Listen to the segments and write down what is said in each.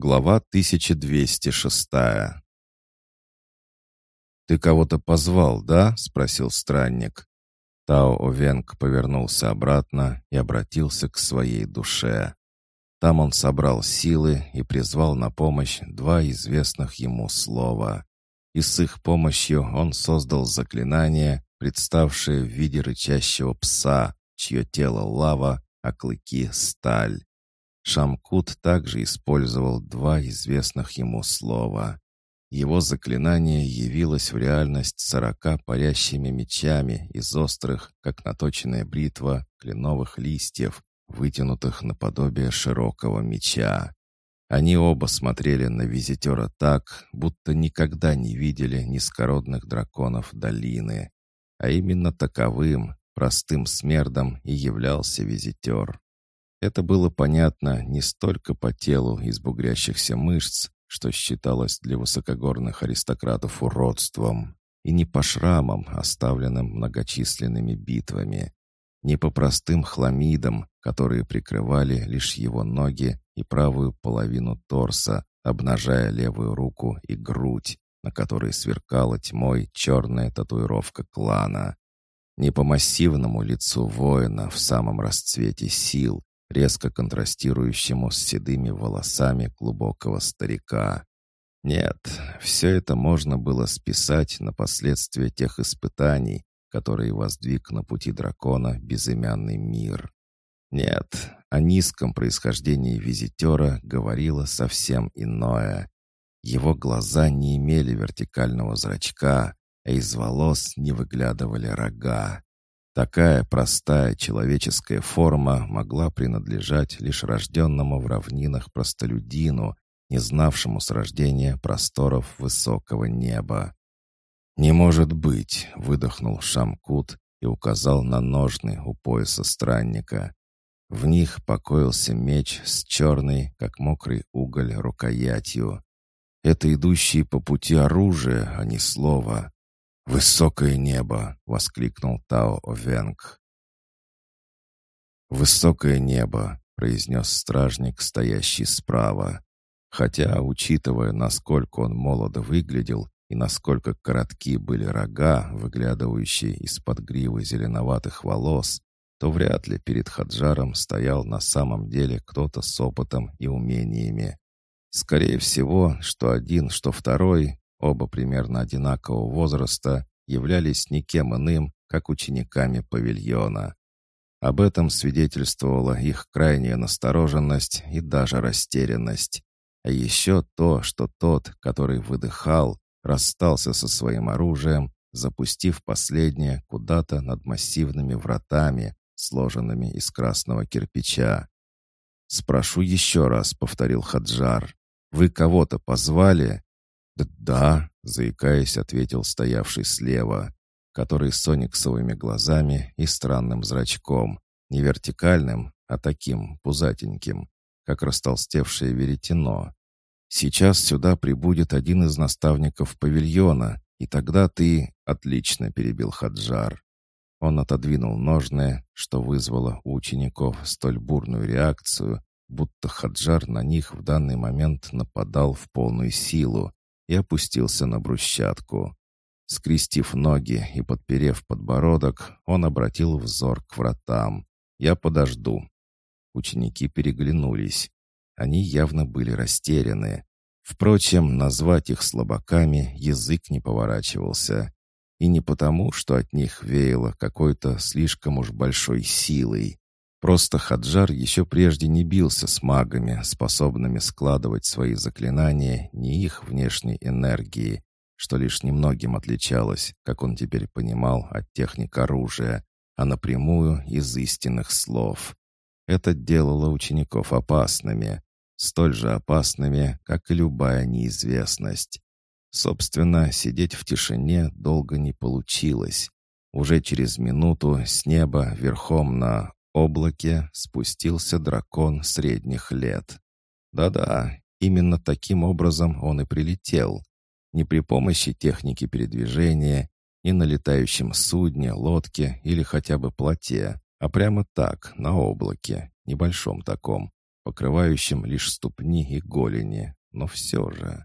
Глава 1206 «Ты кого-то позвал, да?» — спросил странник. Тао Овенг повернулся обратно и обратился к своей душе. Там он собрал силы и призвал на помощь два известных ему слова. И с их помощью он создал заклинание, представшее в виде рычащего пса, чье тело лава, а клыки — сталь. Шамкут также использовал два известных ему слова. Его заклинание явилось в реальность сорока парящими мечами из острых, как наточенная бритва, кленовых листьев, вытянутых наподобие широкого меча. Они оба смотрели на визитера так, будто никогда не видели низкородных драконов долины. А именно таковым, простым смердом, и являлся визитер. Это было понятно не столько по телу из бугрящихся мышц, что считалось для высокогорных аристократов уродством, и не по шрамам, оставленным многочисленными битвами, не по простым хламидам, которые прикрывали лишь его ноги и правую половину торса, обнажая левую руку и грудь, на которой сверкала тьмой черная татуировка клана. Не по массивному лицу воина в самом расцвете сил, резко контрастирующему с седыми волосами глубокого старика. Нет, все это можно было списать на последствия тех испытаний, которые воздвиг на пути дракона безымянный мир. Нет, о низком происхождении визитера говорило совсем иное. Его глаза не имели вертикального зрачка, а из волос не выглядывали рога. Такая простая человеческая форма могла принадлежать лишь рожденному в равнинах простолюдину, не знавшему с рождения просторов высокого неба. «Не может быть!» — выдохнул Шамкут и указал на ножны у пояса странника. В них покоился меч с черной, как мокрый уголь, рукоятью. Это идущие по пути оружие, а не слово. «Высокое небо!» — воскликнул Тао Овенг. «Высокое небо!» — произнес стражник, стоящий справа. Хотя, учитывая, насколько он молодо выглядел и насколько коротки были рога, выглядывающие из-под гривы зеленоватых волос, то вряд ли перед Хаджаром стоял на самом деле кто-то с опытом и умениями. Скорее всего, что один, что второй оба примерно одинакового возраста, являлись никем иным, как учениками павильона. Об этом свидетельствовала их крайняя настороженность и даже растерянность. А еще то, что тот, который выдыхал, расстался со своим оружием, запустив последнее куда-то над массивными вратами, сложенными из красного кирпича. «Спрошу еще раз», — повторил Хаджар. «Вы кого-то позвали?» «Да», — заикаясь, ответил стоявший слева, который с сониксовыми глазами и странным зрачком, не вертикальным, а таким пузатеньким, как растолстевшее веретено. «Сейчас сюда прибудет один из наставников павильона, и тогда ты...» «Отлично», — перебил Хаджар. Он отодвинул ножны, что вызвало у учеников столь бурную реакцию, будто Хаджар на них в данный момент нападал в полную силу, и опустился на брусчатку. Скрестив ноги и подперев подбородок, он обратил взор к вратам. «Я подожду». Ученики переглянулись. Они явно были растеряны. Впрочем, назвать их слабаками язык не поворачивался. И не потому, что от них веяло какой-то слишком уж большой силой. Просто Хаджар еще прежде не бился с магами, способными складывать свои заклинания не их внешней энергии, что лишь немногим отличалось, как он теперь понимал, от техник оружия, а напрямую из истинных слов. Это делало учеников опасными, столь же опасными, как и любая неизвестность. Собственно, сидеть в тишине долго не получилось. Уже через минуту с неба верхом на облаке спустился дракон средних лет. Да-да, именно таким образом он и прилетел. Не при помощи техники передвижения, не на летающем судне, лодке или хотя бы плоте, а прямо так, на облаке, небольшом таком, покрывающим лишь ступни и голени, но все же.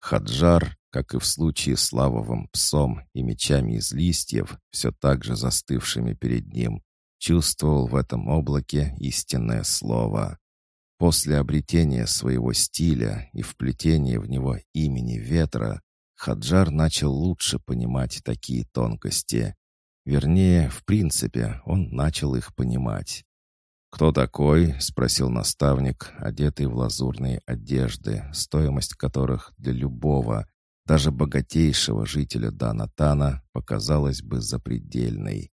Хаджар, как и в случае с лавовым псом и мечами из листьев, все так же застывшими перед ним, чувствовал в этом облаке истинное слово. После обретения своего стиля и вплетения в него имени ветра, Хаджар начал лучше понимать такие тонкости. Вернее, в принципе, он начал их понимать. «Кто такой?» — спросил наставник, одетый в лазурные одежды, стоимость которых для любого, даже богатейшего жителя Данатана показалась бы запредельной.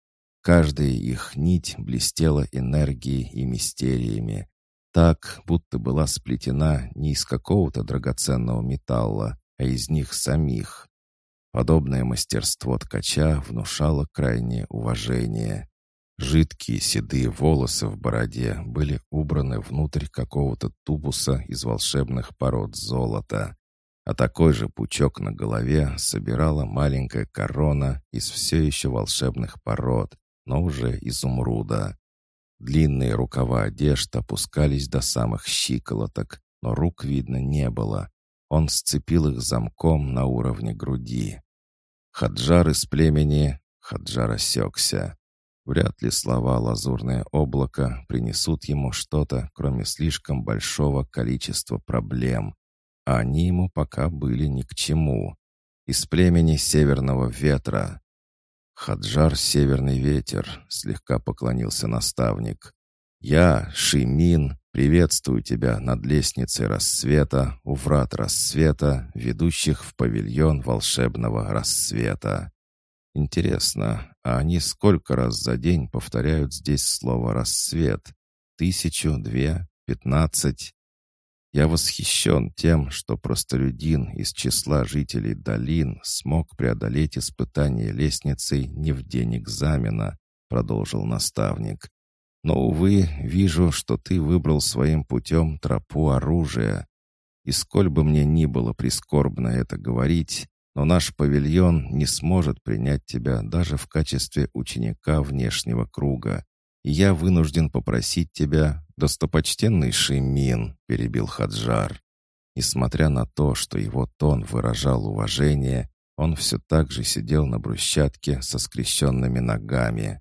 Каждая их нить блестела энергией и мистериями, так, будто была сплетена не из какого-то драгоценного металла, а из них самих. Подобное мастерство ткача внушало крайнее уважение. Жидкие седые волосы в бороде были убраны внутрь какого-то тубуса из волшебных пород золота, а такой же пучок на голове собирала маленькая корона из все еще волшебных пород, но уже изумруда. Длинные рукава одежд опускались до самых щиколоток, но рук видно не было. Он сцепил их замком на уровне груди. Хаджар из племени... Хаджар осекся. Вряд ли слова «лазурное облако» принесут ему что-то, кроме слишком большого количества проблем. А они ему пока были ни к чему. Из племени Северного Ветра. «Хаджар — северный ветер», — слегка поклонился наставник. «Я, Шимин, приветствую тебя над лестницей рассвета, у врат рассвета, ведущих в павильон волшебного рассвета». Интересно, а они сколько раз за день повторяют здесь слово «рассвет»? Тысячу, две, пятнадцать? Я восхищен тем, что простолюдин из числа жителей долин смог преодолеть испытание лестницей не в день экзамена, продолжил наставник. Но, увы, вижу, что ты выбрал своим путем тропу оружия. И сколь бы мне ни было прискорбно это говорить, но наш павильон не сможет принять тебя даже в качестве ученика внешнего круга, я вынужден попросить тебя, достопочтенный Шимин», — перебил Хаджар. Несмотря на то, что его тон выражал уважение, он все так же сидел на брусчатке со скрещенными ногами.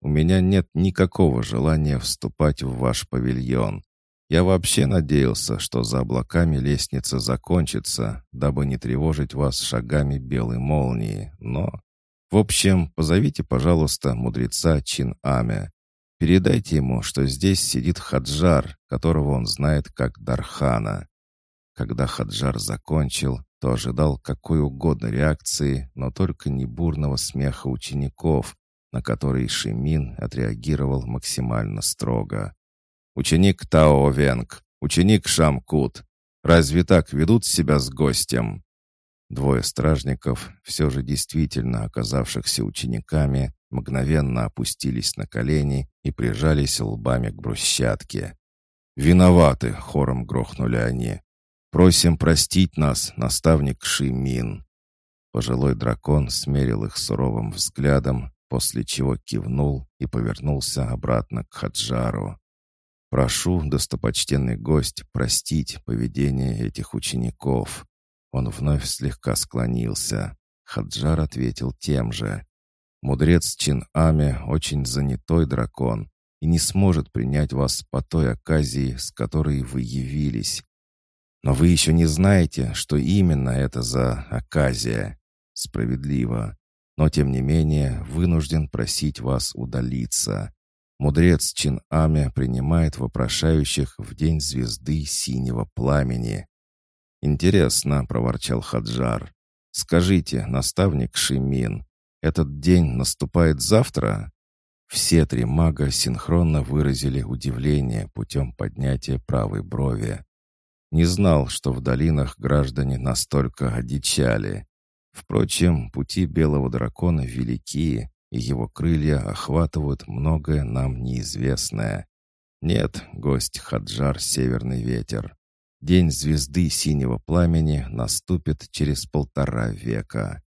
«У меня нет никакого желания вступать в ваш павильон. Я вообще надеялся, что за облаками лестница закончится, дабы не тревожить вас шагами белой молнии, но... В общем, позовите, пожалуйста, мудреца Чин-Аме. Передайте ему, что здесь сидит Хаджар, которого он знает как Дархана». Когда Хаджар закончил, то ожидал какой угодно реакции, но только не бурного смеха учеников, на который Шимин отреагировал максимально строго. «Ученик Тао Венг, ученик Шамкут, разве так ведут себя с гостем?» Двое стражников, все же действительно оказавшихся учениками, мгновенно опустились на колени и прижались лбами к брусчатке. «Виноваты!» — хором грохнули они. «Просим простить нас, наставник Шимин!» Пожилой дракон смерил их суровым взглядом, после чего кивнул и повернулся обратно к Хаджару. «Прошу, достопочтенный гость, простить поведение этих учеников». Он вновь слегка склонился. Хаджар ответил тем же. Мудрец Чин-Аме очень занятой дракон и не сможет принять вас по той оказии, с которой вы явились. Но вы еще не знаете, что именно это за оказия. Справедливо. Но, тем не менее, вынужден просить вас удалиться. Мудрец Чин-Аме принимает вопрошающих в день звезды синего пламени. «Интересно», — проворчал Хаджар. «Скажите, наставник Шимин, этот день наступает завтра?» Все три мага синхронно выразили удивление путем поднятия правой брови. Не знал, что в долинах граждане настолько одичали. Впрочем, пути белого дракона велики, и его крылья охватывают многое нам неизвестное. Нет, гость Хаджар Северный Ветер. День звезды синего пламени наступит через полтора века.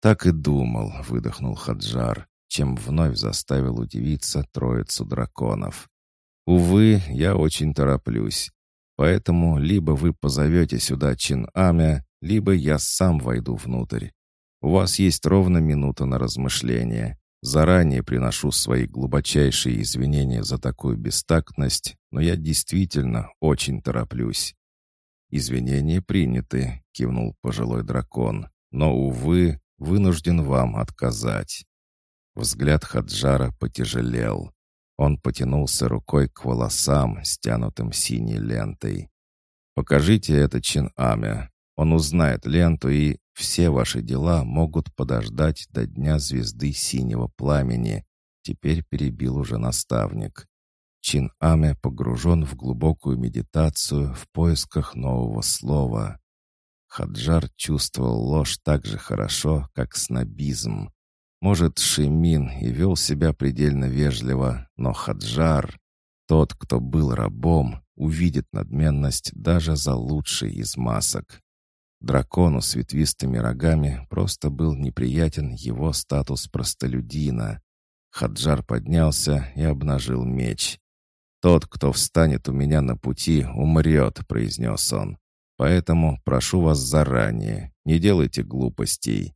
«Так и думал», — выдохнул Хаджар, чем вновь заставил удивиться троицу драконов. Увы, я очень тороплюсь. Поэтому либо вы позовете сюда Чин-Амя, либо я сам войду внутрь. У вас есть ровно минута на размышление. Заранее приношу свои глубочайшие извинения за такую бестактность, но я действительно очень тороплюсь. «Извинения приняты», — кивнул пожилой дракон, «но, увы, вынужден вам отказать». Взгляд Хаджара потяжелел. Он потянулся рукой к волосам, стянутым синей лентой. «Покажите это Чин-Аме. Он узнает ленту, и все ваши дела могут подождать до Дня Звезды Синего Пламени», теперь перебил уже наставник. Чин Аме погружен в глубокую медитацию в поисках нового слова. Хаджар чувствовал ложь так же хорошо, как снобизм. Может, Шимин и вел себя предельно вежливо, но Хаджар, тот, кто был рабом, увидит надменность даже за лучший из масок. Дракону с ветвистыми рогами просто был неприятен его статус простолюдина. Хаджар поднялся и обнажил меч. «Тот, кто встанет у меня на пути, умрет», — произнес он. «Поэтому прошу вас заранее, не делайте глупостей.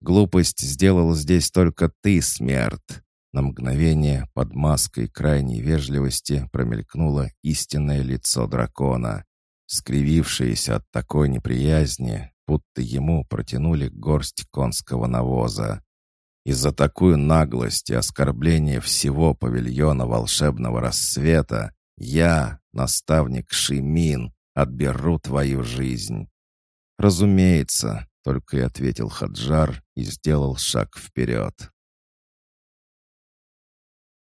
Глупость сделал здесь только ты, смерть. На мгновение под маской крайней вежливости промелькнуло истинное лицо дракона. Скривившееся от такой неприязни, будто ему протянули горсть конского навоза. И за такую наглость и оскорбление всего павильона волшебного рассвета я, наставник Шимин, отберу твою жизнь. Разумеется, только и ответил Хаджар и сделал шаг вперед.